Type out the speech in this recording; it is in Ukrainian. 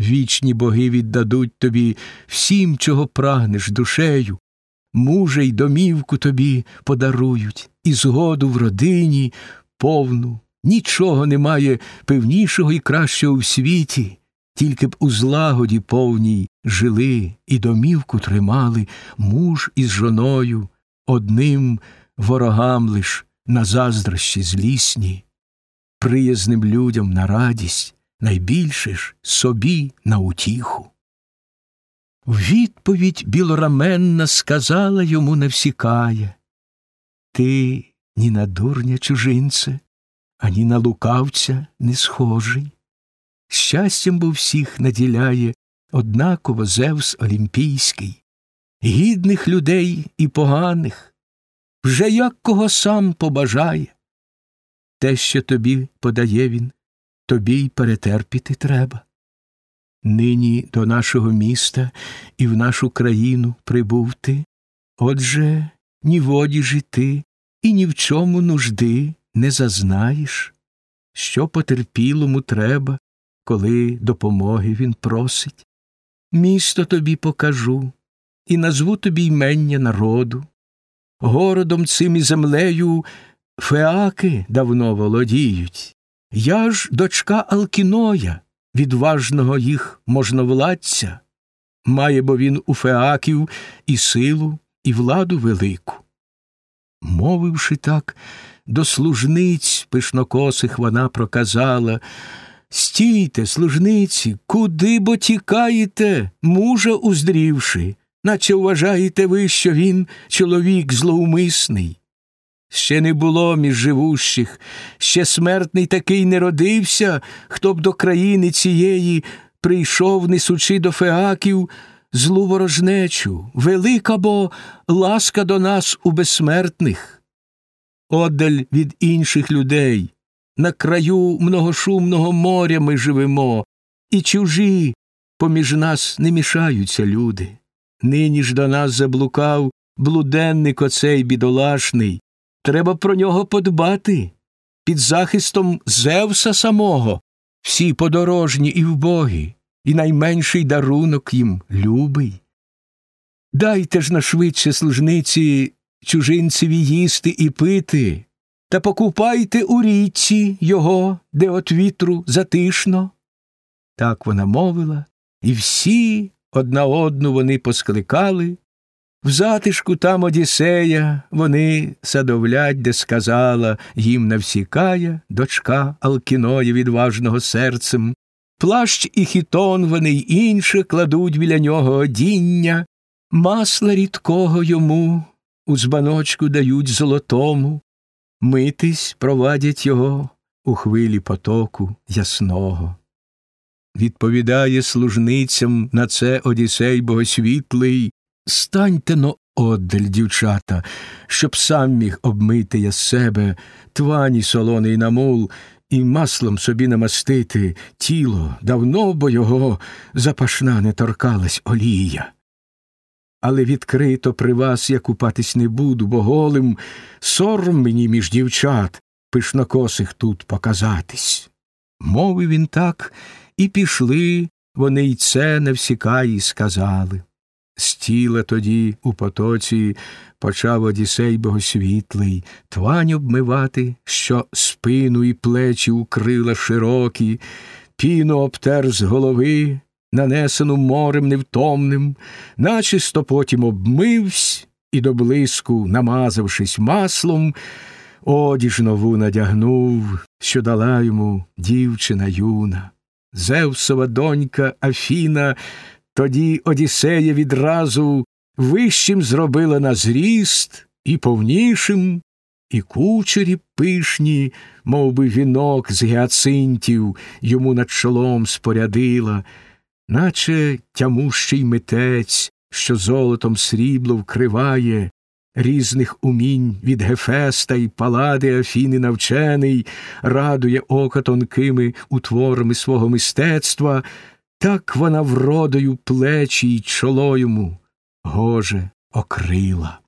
Вічні боги віддадуть тобі всім, чого прагнеш душею, мужа й домівку тобі подарують, і згоду в родині повну. Нічого немає певнішого і кращого в світі, тільки б у злагоді повній жили і домівку тримали муж із жоною, одним ворогам лиш на заздрощі злісні, приязним людям на радість, найбільше ж собі на утіху. Відповідь білораменна сказала йому навсікає Ти ні на дурня чужинце, ані на лукавця не схожий. Щастям бо всіх наділяє однаково Зевс Олімпійський, гідних людей і поганих, вже як кого сам побажає. Те, що тобі подає він, тобі й перетерпіти треба. Нині до нашого міста і в нашу країну прибув ти, отже, ні воді жити і ні в чому нужди не зазнаєш, що потерпілому треба, коли допомоги він просить. Місто тобі покажу і назву тобі ймення народу. Городом цим і землею феаки давно володіють. Я ж дочка Алкіноя, відважного їх можновладця, має бо він у феаків і силу, і владу велику. Мовивши так, до служниць пишнокосих вона проказала Стійте, служниці, куди бо тікаєте, мужа уздрівши, наче вважаєте ви, що він чоловік злоумисний. Ще не було між живущих, ще смертний такий не родився, хто б до країни цієї прийшов, несучи до феаків злу ворожнечу, велика бо ласка до нас у безсмертних. Одаль від інших людей, на краю многошумного моря ми живемо, і чужі поміж нас не мішаються люди. Нині ж до нас заблукав блуденник оцей бідолашний. Треба про нього подбати. Під захистом Зевса самого всі подорожні і вбогі, і найменший дарунок їм любий. Дайте ж на швидше служниці чужинцеві їсти і пити, та покупайте у річці його, де от вітру затишно. Так вона мовила, і всі одна одну вони поскликали. В затишку там Одіссея вони садовлять, де сказала їм навсікая дочка Алкіноя відважного серцем. Плащ і хітон вони й інше кладуть біля нього одіння, масла рідкого йому у збаночку дають золотому, митись провадять його у хвилі потоку ясного. Відповідає служницям на це Одісей богосвітлий Станьте но оддаль, дівчата, щоб сам міг обмити я себе твані солоний намул і маслом собі намастити тіло, давно бо його запашна не торкалась олія. Але відкрито при вас я купатись не буду, бо голим сором мені між дівчат пишнокосих тут показатись. Мовив він так, і пішли вони й це навсікаї сказали. З тоді у потоці почав Одісей богосвітлий твань обмивати, що спину і плечі укрила широкі, піну обтер з голови, нанесену морем невтомним, начисто потім обмивсь і до блиску, намазавшись маслом, одіж нову надягнув, що дала йому дівчина юна. Зевсова донька Афіна тоді Одіссея відразу вищим зробила на зріст і повнішим, і кучері пишні, мов би вінок з гіацинтів йому над чолом спорядила, наче тямущий митець, що золотом срібло вкриває, різних умінь від Гефеста й палади Афіни навчений, радує ока тонкими утворами свого мистецтва. Так вона вродою плечі й чоло йому, гоже, окрила.